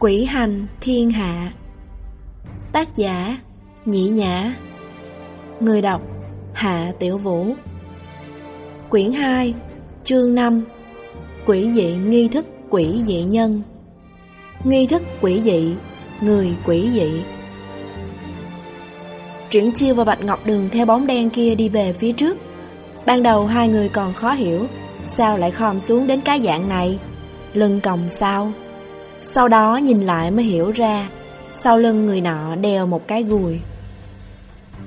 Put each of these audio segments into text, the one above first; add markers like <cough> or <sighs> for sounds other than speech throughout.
Quỷ hành thiên hạ. Tác giả, Nhĩ Nhã. Người đọc, Hạ Tiểu Vũ. Quyển 2 Chương 5 Quỷ dị nghi thức quỷ dị nhân. Nghi thức quỷ dị, Người quỷ dị. Triển Chiêu và Bạch Ngọc Đường theo bóng đen kia đi về phía trước. Ban đầu hai người còn khó hiểu, Sao lại khom xuống đến cái dạng này? Lưng còng sao? Sau đó nhìn lại mới hiểu ra, Sau lưng người nọ đeo một cái gùi.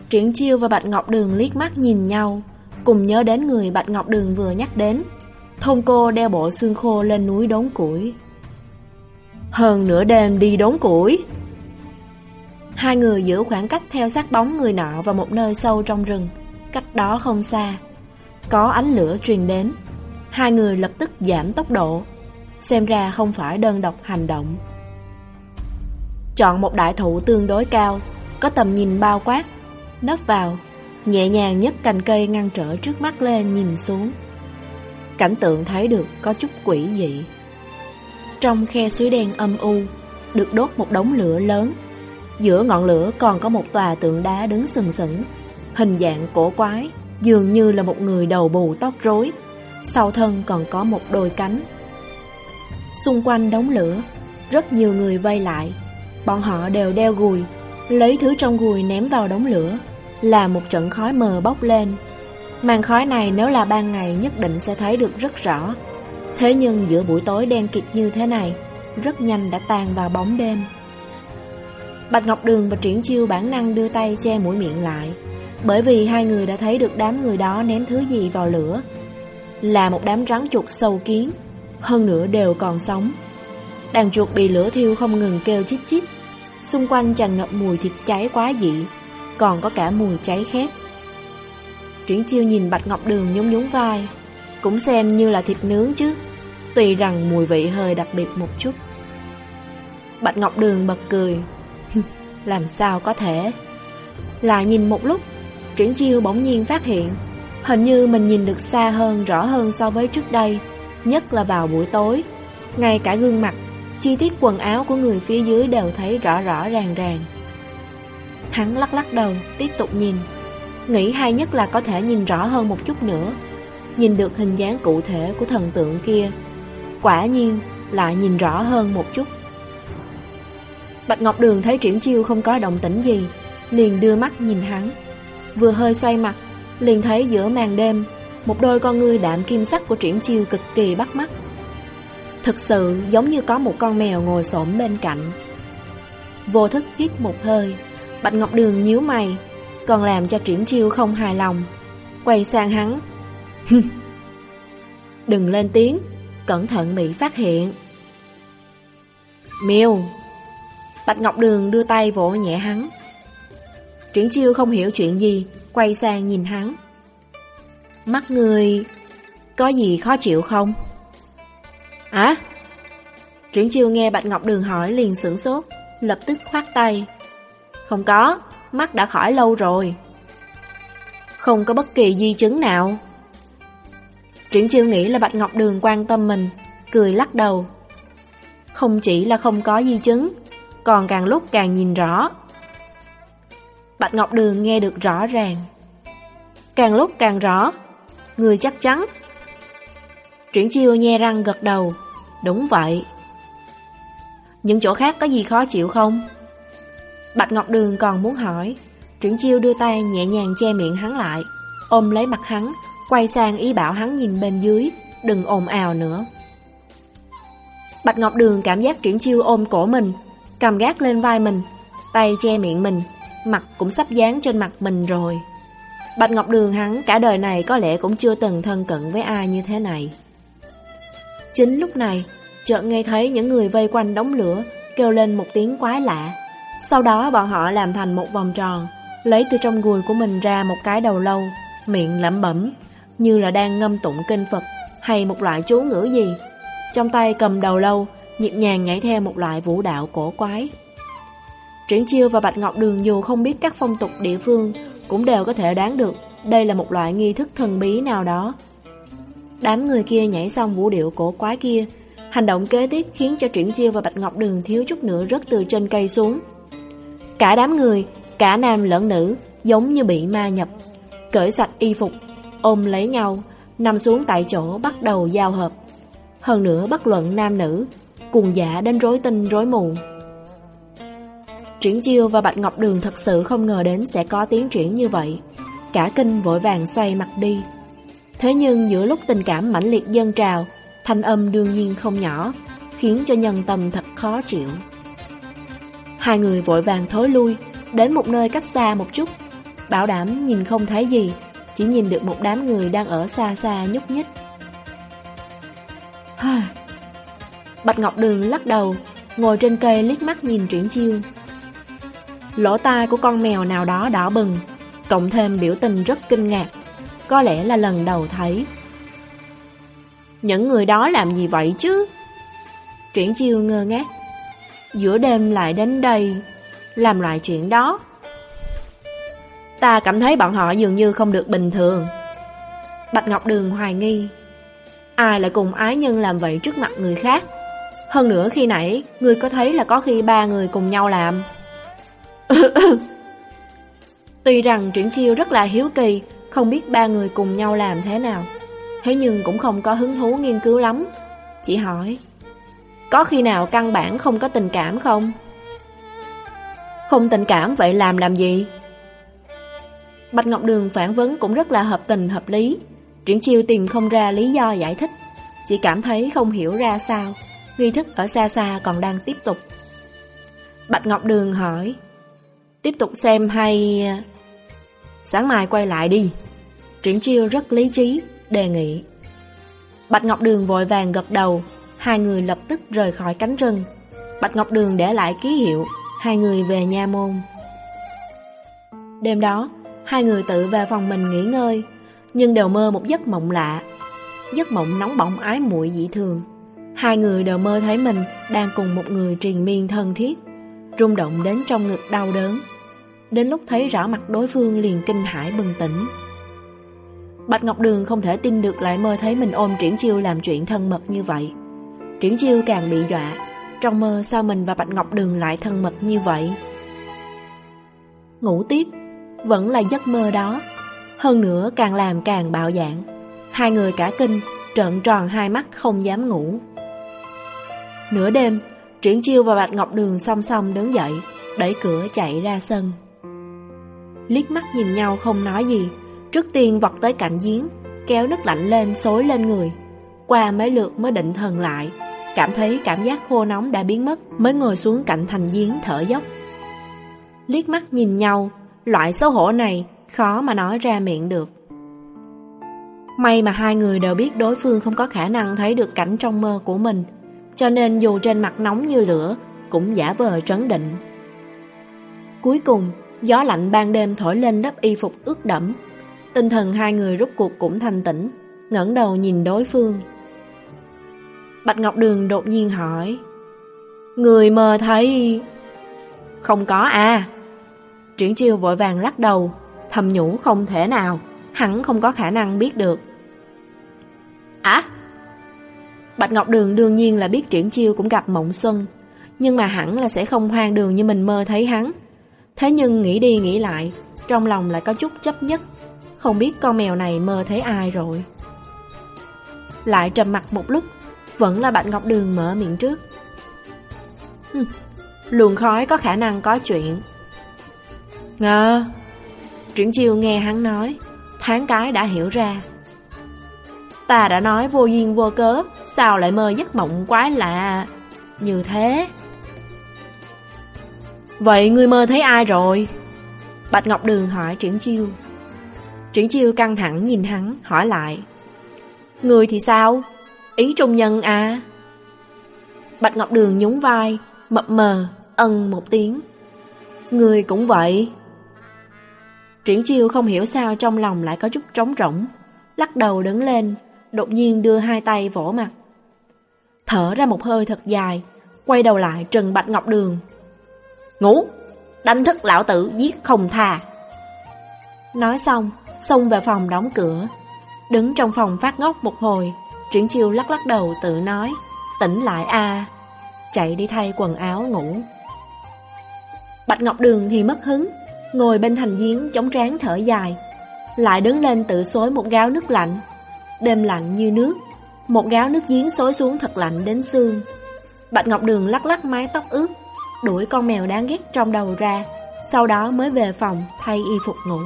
Triển Chiêu và Bạch Ngọc Đường liếc mắt nhìn nhau, Cùng nhớ đến người Bạch Ngọc Đường vừa nhắc đến. Thôn cô đeo bộ xương khô lên núi đốn củi. Hơn nửa đêm đi đốn củi. Hai người giữ khoảng cách theo sát bóng người nọ vào một nơi sâu trong rừng, Cách đó không xa. Có ánh lửa truyền đến. Hai người lập tức giảm tốc độ. Xem ra không phải đơn độc hành động. Chọn một đại thụ tương đối cao, Có tầm nhìn bao quát, Nấp vào, Nhẹ nhàng nhấc cành cây ngăn trở trước mắt lên nhìn xuống. Cảnh tượng thấy được có chút quỷ dị. Trong khe suối đen âm u, Được đốt một đống lửa lớn. Giữa ngọn lửa còn có một tòa tượng đá đứng sừng sững, Hình dạng cổ quái, Dường như là một người đầu bù tóc rối. Sau thân còn có một đôi cánh. Xung quanh đống lửa. Rất nhiều người vây lại. Bọn họ đều đeo gùi, Lấy thứ trong gùi ném vào đống lửa, Là một trận khói mờ bốc lên. Màn khói này nếu là ban ngày nhất định sẽ thấy được rất rõ. Thế nhưng giữa buổi tối đen kịt như thế này, Rất nhanh đã tan vào bóng đêm. Bạch Ngọc Đường và Triển Chiêu bản năng đưa tay che mũi miệng lại, Bởi vì hai người đã thấy được đám người đó ném thứ gì vào lửa. Là một đám rắn chuột sâu kiến. Hơn nữa đều còn sống. Đàn chuột bị lửa thiêu không ngừng kêu chít chít. Xung quanh tràn ngập mùi thịt cháy quá dị, Còn có cả mùi cháy khét. Triển Chiêu nhìn Bạch Ngọc Đường nhún nhún vai, Cũng xem như là thịt nướng chứ, Tuy rằng mùi vị hơi đặc biệt một chút. Bạch Ngọc Đường bật cười. Làm sao có thể? Là nhìn một lúc, Triển chiêu bỗng nhiên phát hiện, Hình như mình nhìn được xa hơn, rõ hơn so với trước đây. Nhất là vào buổi tối. Ngay cả gương mặt, Chi tiết quần áo của người phía dưới đều thấy rõ rõ ràng ràng. Hắn lắc lắc đầu, Tiếp tục nhìn. Nghĩ hay nhất là có thể nhìn rõ hơn một chút nữa, Nhìn được hình dáng cụ thể của thần tượng kia. Quả nhiên lại nhìn rõ hơn một chút. Bạch Ngọc Đường thấy Triển Chiêu không có động tĩnh gì, Liền đưa mắt nhìn hắn. Vừa hơi xoay mặt, Liền thấy giữa màn đêm một đôi con ngươi đạm kim sắc của Triển Chiêu cực kỳ bắt mắt. Thực sự, giống như có một con mèo ngồi xổm bên cạnh. Vô thức hít một hơi, Bạch Ngọc Đường nhíu mày, Còn làm cho Triển Chiêu không hài lòng, Quay sang hắn. <laughs> Đừng lên tiếng, Cẩn thận bị phát hiện. Miêu. Bạch Ngọc Đường đưa tay vỗ nhẹ hắn. Triển chiêu không hiểu chuyện gì, Quay sang nhìn hắn. Mắt người Có gì khó chịu không? Hả? Triển chiêu nghe Bạch Ngọc Đường hỏi liền sửng sốt Lập tức khoát tay. Không có Mắt đã khỏi lâu rồi. Không có bất kỳ di chứng nào. Triển chiêu nghĩ là Bạch Ngọc Đường quan tâm mình Cười lắc đầu. Không chỉ là không có di chứng còn càng lúc càng nhìn rõ. Bạch Ngọc Đường nghe được rõ ràng. Càng lúc càng rõ, người chắc chắn. Triển chiêu nhe răng gật đầu, đúng vậy. Những chỗ khác có gì khó chịu không? Bạch Ngọc Đường còn muốn hỏi, Triển chiêu đưa tay nhẹ nhàng che miệng hắn lại, ôm lấy mặt hắn, quay sang ý bảo hắn nhìn bên dưới, đừng ồn ào nữa. Bạch Ngọc Đường cảm giác Triển chiêu ôm cổ mình, cầm gác lên vai mình, tay che miệng mình, mặt cũng sắp dán trên mặt mình rồi. Bạch Ngọc Đường hắn cả đời này có lẽ cũng chưa từng thân cận với ai như thế này. Chính lúc này, chợt nghe thấy những người vây quanh đống lửa kêu lên một tiếng quái lạ. Sau đó bọn họ làm thành một vòng tròn, lấy từ trong gùi của mình ra một cái đầu lâu, miệng lẩm bẩm, như là đang ngâm tụng kinh Phật hay một loại chú ngữ gì. Trong tay cầm đầu lâu, nhịp nhàng nhảy theo một loại vũ đạo cổ quái. Triển Chiêu và Bạch Ngọc Đường dù không biết các phong tục địa phương, cũng đều có thể đoán được đây là một loại nghi thức thần bí nào đó. Đám người kia nhảy xong vũ điệu cổ quái kia, Hành động kế tiếp khiến cho Triển Chiêu và Bạch Ngọc Đường thiếu chút nữa rớt từ trên cây xuống. Cả đám người, cả nam lẫn nữ, giống như bị ma nhập. Cởi sạch y phục, ôm lấy nhau, nằm xuống tại chỗ bắt đầu giao hợp. Hơn nữa bất luận nam nữ, cùng giả đến rối tinh rối mù. Triển Chiêu và Bạch Ngọc Đường thật sự không ngờ đến sẽ có tiến triển như vậy. Cả kinh vội vàng xoay mặt đi. Thế nhưng giữa lúc tình cảm mãnh liệt dâng trào, thanh âm đương nhiên không nhỏ, khiến cho nhân tâm thật khó chịu. Hai người vội vàng thối lui, đến một nơi cách xa một chút, bảo đảm nhìn không thấy gì, chỉ nhìn được một đám người đang ở xa xa nhúc nhích. <sighs> Bạch Ngọc Đường lắc đầu, ngồi trên cây liếc mắt nhìn Triển Chiêu. Lỗ tai của con mèo nào đó đỏ bừng, cộng thêm biểu tình rất kinh ngạc, có lẽ là lần đầu thấy. Những người đó làm gì vậy chứ? Triển Chiêu ngơ ngác. Giữa đêm lại đến đây, làm loại chuyện đó. Ta cảm thấy bọn họ dường như không được bình thường. Bạch Ngọc Đường hoài nghi. Ai lại cùng ái nhân làm vậy trước mặt người khác? Hơn nữa khi nãy, người có thấy là có khi ba người cùng nhau làm. <coughs> Tuy rằng Triển Chiêu rất là hiếu kỳ, không biết ba người cùng nhau làm thế nào. Thế nhưng cũng không có hứng thú nghiên cứu lắm. Chỉ hỏi, có khi nào căn bản không có tình cảm không? Không tình cảm vậy làm làm gì? Bạch Ngọc Đường phản vấn cũng rất là hợp tình hợp lý. Triển Chiêu tìm không ra lý do giải thích, chỉ cảm thấy không hiểu ra sao. Nghi thức ở xa xa còn đang tiếp tục. Bạch Ngọc Đường hỏi, tiếp tục xem hay... À, sáng mai quay lại đi. Triển Chiêu rất lý trí, đề nghị. Bạch Ngọc Đường vội vàng gật đầu, hai người lập tức rời khỏi cánh rừng. Bạch Ngọc Đường để lại ký hiệu, hai người về nha môn. Đêm đó, hai người tự về phòng mình nghỉ ngơi, nhưng đều mơ một giấc mộng lạ. Giấc mộng nóng bỏng ái muội dị thường. Hai người đều mơ thấy mình đang cùng một người triền miên thân thiết, rung động đến trong ngực đau đớn. Đến lúc thấy rõ mặt đối phương liền kinh hãi bừng tỉnh. Bạch Ngọc Đường không thể tin được lại mơ thấy mình ôm Triển Chiêu làm chuyện thân mật như vậy. Triển Chiêu càng bị dọa, trong mơ sao mình và Bạch Ngọc Đường lại thân mật như vậy? Ngủ tiếp, vẫn là giấc mơ đó. Hơn nữa càng làm càng bạo dạng. Hai người cả kinh, trợn tròn hai mắt không dám ngủ. Nửa đêm, Triển Chiêu và Bạch Ngọc Đường song song đứng dậy, đẩy cửa chạy ra sân. Liếc mắt nhìn nhau không nói gì, Trước tiên vọt tới cạnh giếng Kéo nước lạnh lên xối lên người. Qua mấy lượt mới định thần lại Cảm thấy cảm giác khô nóng đã biến mất Mới ngồi xuống cạnh thành giếng thở dốc. Liếc mắt nhìn nhau Loại xấu hổ này Khó mà nói ra miệng được. May mà hai người đều biết đối phương không có khả năng thấy được cảnh trong mơ của mình Cho nên dù trên mặt nóng như lửa Cũng giả vờ trấn định. Cuối cùng Gió lạnh ban đêm thổi lên lớp y phục ướt đẫm Tinh thần hai người rút cuộc cũng thanh tĩnh, ngẩng đầu nhìn đối phương. Bạch Ngọc Đường đột nhiên hỏi, Người mơ thấy... Không có à. Triển chiêu vội vàng lắc đầu, thầm nhủ không thể nào, hắn không có khả năng biết được. À? Bạch Ngọc Đường đương nhiên là biết Triển Chiêu cũng gặp Mộng Xuân, nhưng mà hẳn là sẽ không hoang đường như mình mơ thấy hắn. Thế nhưng nghĩ đi nghĩ lại, trong lòng lại có chút chấp nhất. Không biết con mèo này mơ thấy ai rồi. Lại trầm mặt một lúc Vẫn là Bạch Ngọc Đường mở miệng trước. Hừm, Luồng khói có khả năng có chuyện. Ngờ Triển chiêu nghe hắn nói Thoáng cái đã hiểu ra. Ta đã nói vô duyên vô cớ Sao lại mơ giấc mộng quái lạ Như thế? Vậy ngươi mơ thấy ai rồi Bạch Ngọc Đường hỏi Triển Chiêu Triển chiêu căng thẳng nhìn hắn, hỏi lại. Người thì sao? Ý trung nhân à? Bạch Ngọc Đường nhún vai, mập mờ, ân một tiếng. Người cũng vậy. Triển chiêu không hiểu sao trong lòng lại có chút trống rỗng, lắc đầu đứng lên, đột nhiên đưa hai tay vỗ mặt. Thở ra một hơi thật dài, quay đầu lại trừng Bạch Ngọc Đường. Ngủ! Đánh thức lão tử giết không tha. Nói xong, xông vào phòng đóng cửa. Đứng trong phòng phát ngốc một hồi, Triển Chiêu lắc lắc đầu tự nói. Tỉnh lại a Chạy đi thay quần áo ngủ Bạch Ngọc Đường thì mất hứng Ngồi bên thành giếng chống trán thở dài Lại đứng lên tự xối một gáo nước lạnh Đêm lạnh như nước Một gáo nước giếng xối xuống thật lạnh đến xương Bạch Ngọc Đường lắc lắc mái tóc ướt Đuổi con mèo đáng ghét trong đầu ra, Sau đó mới về phòng thay y phục ngủ.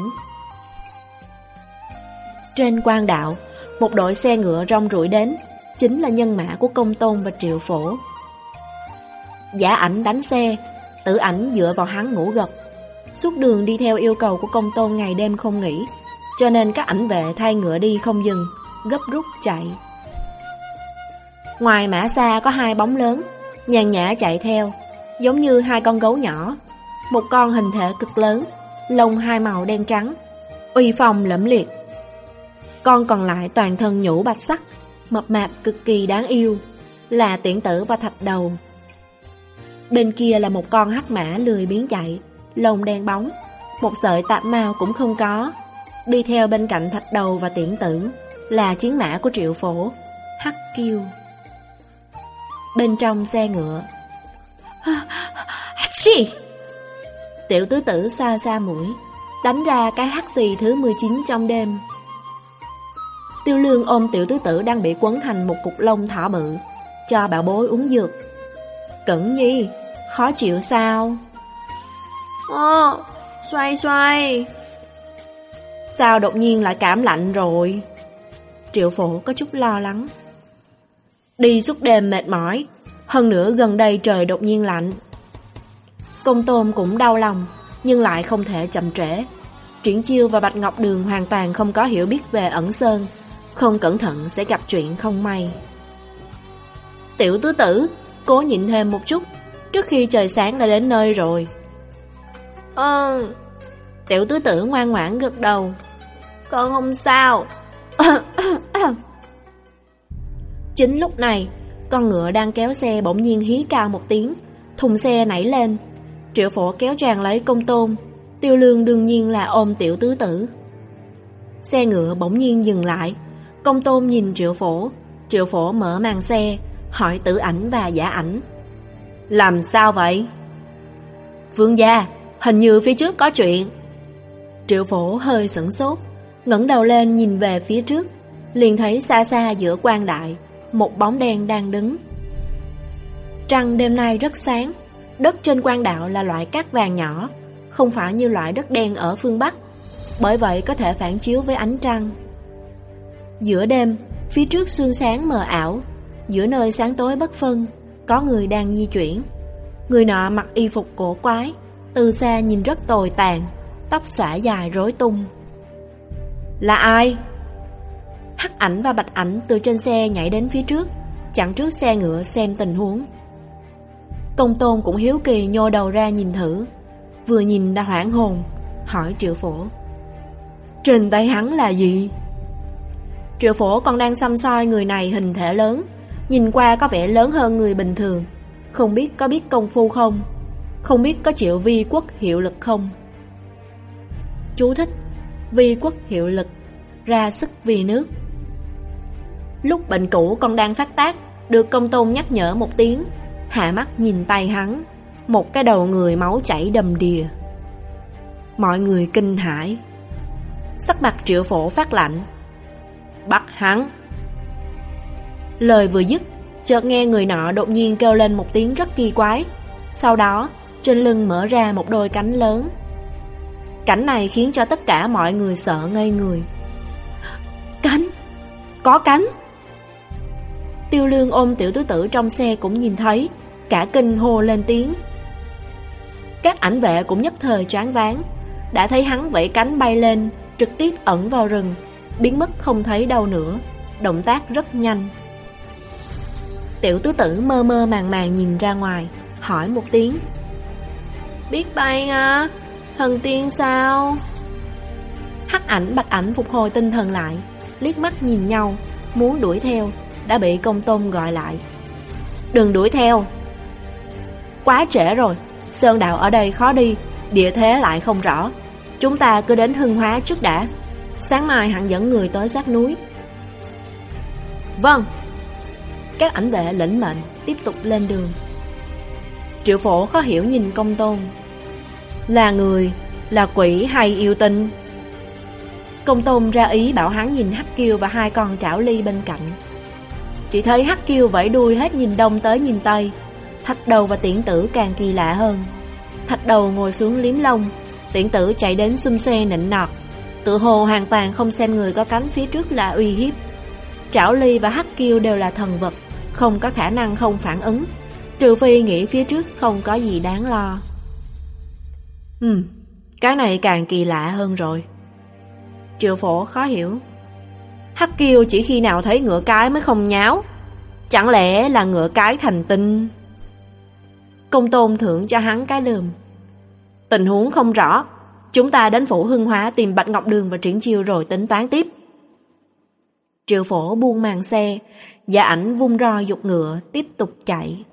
Trên quan đạo, Một đội xe ngựa rong rủi đến, Chính là nhân mã của công tôn và triệu phổ. Giả ảnh đánh xe, Tử ảnh dựa vào hắn ngủ gật. Suốt đường đi theo yêu cầu của công tôn ngày đêm không nghỉ, Cho nên các ảnh vệ thay ngựa đi không dừng, Gấp rút chạy. Ngoài mã xa có hai bóng lớn, Nhàn nhã chạy theo. Giống như hai con gấu nhỏ. Một con hình thể cực lớn, Lông hai màu đen trắng, Uy phong lẫm liệt. Con còn lại toàn thân nhũ bạch sắc, Mập mạp cực kỳ đáng yêu, Là tiễn tử và thạch đầu. Bên kia là một con hắc mã lười biến chạy, Lông đen bóng, Một sợi tạp mao cũng không có. Đi theo bên cạnh thạch đầu và tiễn tử Là chiến mã của triệu phổ, Hắc kiêu. Bên trong xe ngựa Chi Tiểu tứ tử xa xa mũi Đánh ra cái hắc xì thứ 19 trong đêm. Tiêu lương ôm tiểu tứ tử đang bị quấn thành một cục lông thỏ bự Cho bảo bối uống dược. Cẩn nhi Khó chịu sao? Ồ Xoay xoay. Sao đột nhiên lại cảm lạnh rồi? Triệu phổ có chút lo lắng. Đi suốt đêm mệt mỏi hơn nữa gần đây trời đột nhiên lạnh. Công tôm cũng đau lòng, Nhưng lại không thể chậm trễ. Triển Chiêu và Bạch Ngọc Đường hoàn toàn không có hiểu biết về ẩn sơn. Không cẩn thận sẽ gặp chuyện không may. Tiểu tứ tử, Cố nhịn thêm một chút. Trước khi trời sáng đã đến nơi rồi. Ờ Tiểu tứ tử ngoan ngoãn gật đầu. Con không sao. <coughs> Chính lúc này con ngựa đang kéo xe bỗng nhiên hí cao một tiếng. Thùng xe nảy lên. Triệu phổ kéo tràn lấy công tôn. Tiêu lương đương nhiên là ôm tiểu tứ tử. Xe ngựa bỗng nhiên dừng lại. Công tôn nhìn triệu phổ. Triệu phổ mở màn xe, Hỏi tử ảnh và giả ảnh. Làm sao vậy? Vương gia, Hình như phía trước có chuyện. Triệu phổ hơi sửng sốt, ngẩng đầu lên nhìn về phía trước, Liền thấy xa xa giữa quan đại. Một bóng đen đang đứng. Trăng đêm nay rất sáng, Đất trên quan đạo là loại cát vàng nhỏ, Không phải như loại đất đen ở phương Bắc, Bởi vậy có thể phản chiếu với ánh trăng. Giữa đêm, Phía trước sương sáng mờ ảo, Giữa nơi sáng tối bất phân, Có người đang di chuyển. Người nọ mặc y phục cổ quái, Từ xa nhìn rất tồi tàn, Tóc xõa dài rối tung. Là ai? Hắc ảnh và bạch ảnh từ trên xe nhảy đến phía trước, Chặn trước xe ngựa xem tình huống. Công tôn cũng hiếu kỳ nhô đầu ra nhìn thử, Vừa nhìn đã hoảng hồn, Hỏi triệu phổ. Trên tay hắn là gì? Triệu phổ còn đang xăm soi người này hình thể lớn, Nhìn qua có vẻ lớn hơn người bình thường, Không biết có biết công phu không? Không biết có chịu vi quốc hiệu lực không? Chú thích, Vi quốc hiệu lực, Ra sức vì nước. Lúc bệnh cũ còn đang phát tác, Được công tôn nhắc nhở một tiếng. Hạ mắt nhìn tay hắn, Một cái đầu người máu chảy đầm đìa. Mọi người kinh hãi. Sắc mặt triệu phổ phát lạnh. Bắt hắn. Lời vừa dứt, Chợt nghe người nọ đột nhiên kêu lên một tiếng rất kỳ quái. Sau đó, Trên lưng mở ra một đôi cánh lớn. Cảnh này khiến cho tất cả mọi người sợ ngây người. Cánh? Có cánh. Tiêu lương ôm tiểu tứ tử trong xe cũng nhìn thấy, Cả kinh hô lên tiếng. Các ảnh vệ cũng nhất thời choáng váng, Đã thấy hắn vẫy cánh bay lên, Trực tiếp ẩn vào rừng, Biến mất không thấy đâu nữa, Động tác rất nhanh. Tiểu tứ tử mơ mơ màng màng nhìn ra ngoài, Hỏi một tiếng. Biết bay à Thần tiên sao? Hắc ảnh, bạch ảnh phục hồi tinh thần lại, Liếc mắt nhìn nhau, Muốn đuổi theo. Đã bị công tôn gọi lại. Đừng đuổi theo. Quá trễ rồi, Sơn đạo ở đây khó đi, Địa thế lại không rõ. Chúng ta cứ đến hưng hóa trước đã. Sáng mai hẳn dẫn người tới sát núi. Vâng. Các ảnh vệ lĩnh mệnh Tiếp tục lên đường. Triệu phổ khó hiểu nhìn công tôn. Là người, Là quỷ hay yêu tinh? Công tôn ra ý bảo hắn nhìn Hắc Kiêu Và hai con trảo ly bên cạnh. Chỉ thấy Hắc Kiêu vẫy đuôi hết nhìn đông tới nhìn tây. Thạch đầu và tiễn tử càng kỳ lạ hơn. Thạch đầu ngồi xuống liếm lông Tiễn tử chạy đến xung xoe nịnh nọt. Tự hồ hoàn toàn không xem người có cánh phía trước là uy hiếp. Trảo ly và hắc kiêu đều là thần vật Không có khả năng không phản ứng. Trừ phi nghĩ phía trước không có gì đáng lo. Ừ, cái này càng kỳ lạ hơn rồi. Triệu phổ khó hiểu Hắc kiêu chỉ khi nào thấy ngựa cái mới không nháo. Chẳng lẽ là ngựa cái thành tinh? Công tôn thưởng cho hắn cái lườm. Tình huống không rõ. Chúng ta đến phủ hưng hóa tìm Bạch Ngọc Đường và Triển Chiêu rồi tính toán tiếp. Triệu phổ buông màn xe Giả ảnh vung roi dục ngựa Tiếp tục chạy.